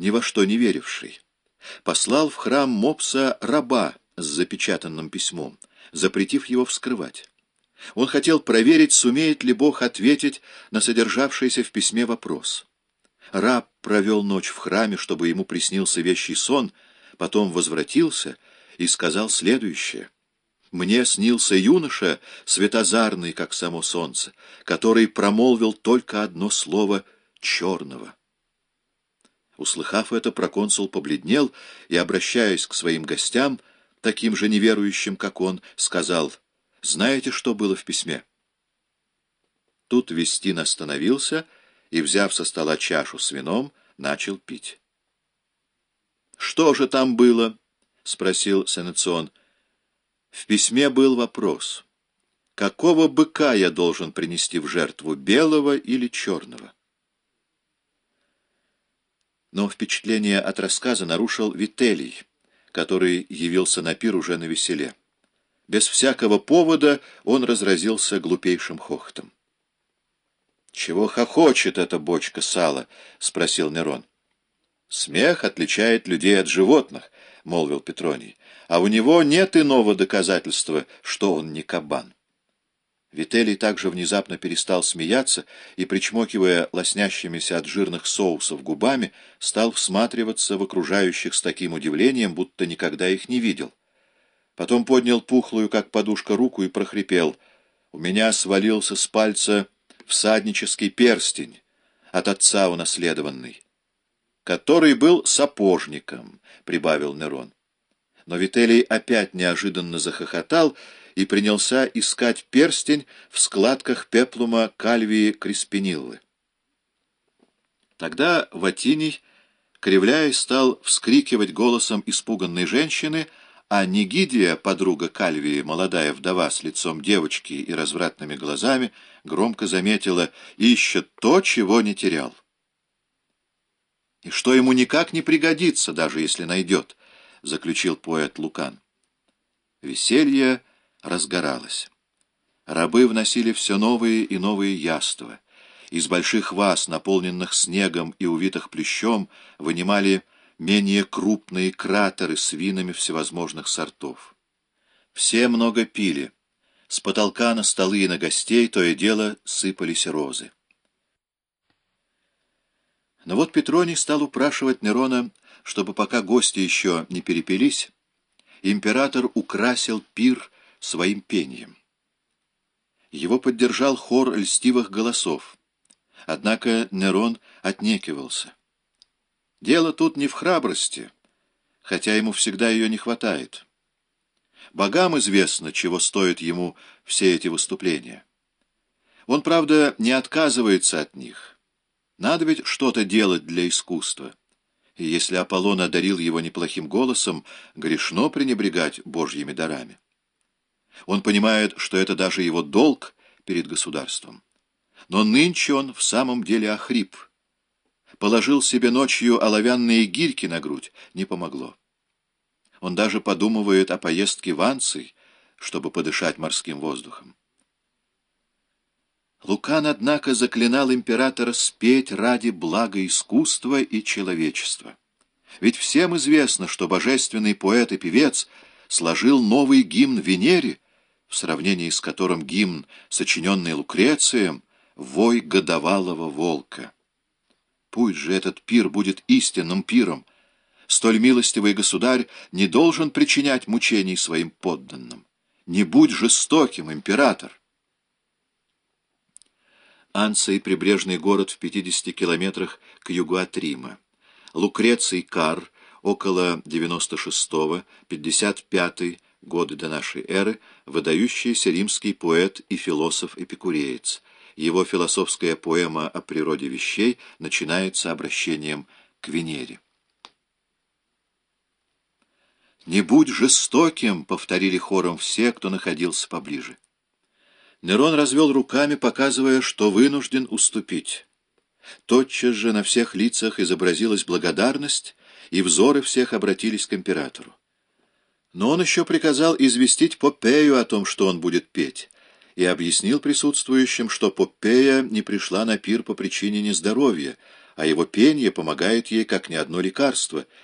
ни во что не веривший, послал в храм Мопса раба с запечатанным письмом, запретив его вскрывать. Он хотел проверить, сумеет ли Бог ответить на содержавшийся в письме вопрос. Раб провел ночь в храме, чтобы ему приснился вещий сон, потом возвратился и сказал следующее. «Мне снился юноша, светозарный, как само солнце, который промолвил только одно слово «черного». Услыхав это, проконсул побледнел и, обращаясь к своим гостям, таким же неверующим, как он, сказал — знаете, что было в письме?» Тут Вестин остановился и, взяв со стола чашу с вином, начал пить. «Что же там было?» — спросил Сенецион. В письме был вопрос. «Какого быка я должен принести в жертву, белого или черного?» Но впечатление от рассказа нарушил Вителий, который явился на пир уже на веселе. Без всякого повода он разразился глупейшим хохотом. «Чего хохочет эта бочка сала?» — спросил Нерон. «Смех отличает людей от животных», — молвил Петроний, «а у него нет иного доказательства, что он не кабан». Вителий также внезапно перестал смеяться и, причмокивая лоснящимися от жирных соусов губами, стал всматриваться в окружающих с таким удивлением, будто никогда их не видел. Потом поднял пухлую, как подушка, руку и прохрипел. У меня свалился с пальца всаднический перстень, от отца унаследованный, который был сапожником, — прибавил Нерон. Но Вителий опять неожиданно захохотал и принялся искать перстень в складках пеплума Кальвии Криспиниллы. Тогда Ватиний, кривляясь, стал вскрикивать голосом испуганной женщины — а Нигидия, подруга Кальвии, молодая вдова с лицом девочки и развратными глазами, громко заметила «Ищет то, чего не терял». «И что ему никак не пригодится, даже если найдет», — заключил поэт Лукан. Веселье разгоралось. Рабы вносили все новые и новые яства. Из больших ваз, наполненных снегом и увитых плещом, вынимали менее крупные кратеры с винами всевозможных сортов. Все много пили. С потолка на столы и на гостей то и дело сыпались розы. Но вот Петроний стал упрашивать Нерона, чтобы пока гости еще не перепились, император украсил пир своим пением. Его поддержал хор льстивых голосов. Однако Нерон отнекивался. Дело тут не в храбрости, хотя ему всегда ее не хватает. Богам известно, чего стоят ему все эти выступления. Он, правда, не отказывается от них. Надо ведь что-то делать для искусства. И если Аполлон одарил его неплохим голосом, грешно пренебрегать божьими дарами. Он понимает, что это даже его долг перед государством. Но нынче он в самом деле охрип — положил себе ночью оловянные гирьки на грудь, не помогло. Он даже подумывает о поездке в Анций, чтобы подышать морским воздухом. Лукан, однако, заклинал императора спеть ради блага искусства и человечества. Ведь всем известно, что божественный поэт и певец сложил новый гимн Венере, в сравнении с которым гимн, сочиненный Лукрецием, «Вой годовалого волка». Пусть же этот пир будет истинным пиром. Столь милостивый государь не должен причинять мучений своим подданным. Не будь жестоким, император. Анций — прибрежный город в 50 километрах к югу от Рима. Лукреций Кар, около 96-55 годы до нашей эры, выдающийся римский поэт и философ-эпикуреец — его философская поэма о природе вещей начинается обращением к Венере. «Не будь жестоким!» — повторили хором все, кто находился поближе. Нерон развел руками, показывая, что вынужден уступить. Тотчас же на всех лицах изобразилась благодарность, и взоры всех обратились к императору. Но он еще приказал известить Попею о том, что он будет петь, и объяснил присутствующим, что Попея не пришла на пир по причине нездоровья, а его пение помогает ей как ни одно лекарство,